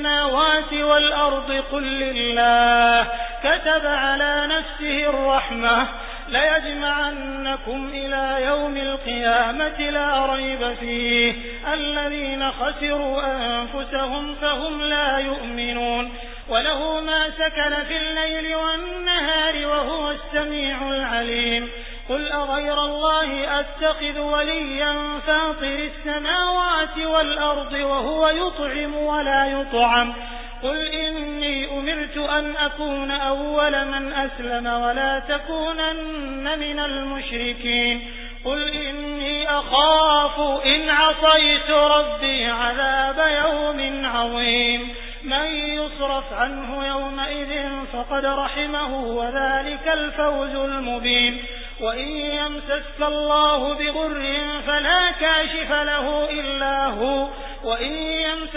السَّمَاوَاتِ وَالْأَرْضِ قُل لِّلَّهِ ۚ كَتَبَ عَلَىٰ نَفْسِهِ الرَّحْمَةَ ۚ لَيَجْمَعَنَّكُمْ إِلَىٰ يَوْمِ الْقِيَامَةِ لَا رَيْبَ فِيهِ ۚ الَّذِينَ خَسِرُوا أَنفُسَهُمْ فَهُمْ لَا يُؤْمِنُونَ وَلَهُ مَا سَكَنَ فِي اللَّيْلِ وَالنَّهَارِ وَهُوَ السَّمِيعُ الْعَلِيمُ قُلْ أَغَيْرَ اللَّهِ أَتَّخِذُ وَلِيًّا فَاطِرِ السَّمَاوَاتِ وَالْأَرْضِ وَهُوَ يُطْعِمُ وَلَا يُطْعَمُ قُلْ إِنِّي أُمِرْتُ أَنْ أَكُونَ أَوَّلَ مَنْ أَسْلَمَ وَلَا تَكُونَنَّ مِنَ الْمُشْرِكِينَ. قُلْ إِنِّي أَخَافُ إِنْ عَصَيْتُ رَبِّي عَذَابَ يَوْمٍ عَظِيمٍ. مَّن يُصْرَفْ عَنْهُ يَوْمَئِذٍ فَقَدْ رَحِمَهُ ۚ وَذَٰلِكَ الْفَوْزُ الْمُبِينُ. وَإِن يَمْسَسْكَ اللَّهُ بِضُرٍّ فَلَا كَاشِفَ لَهُ إِلَّا هُوَ ۖ. وَإِن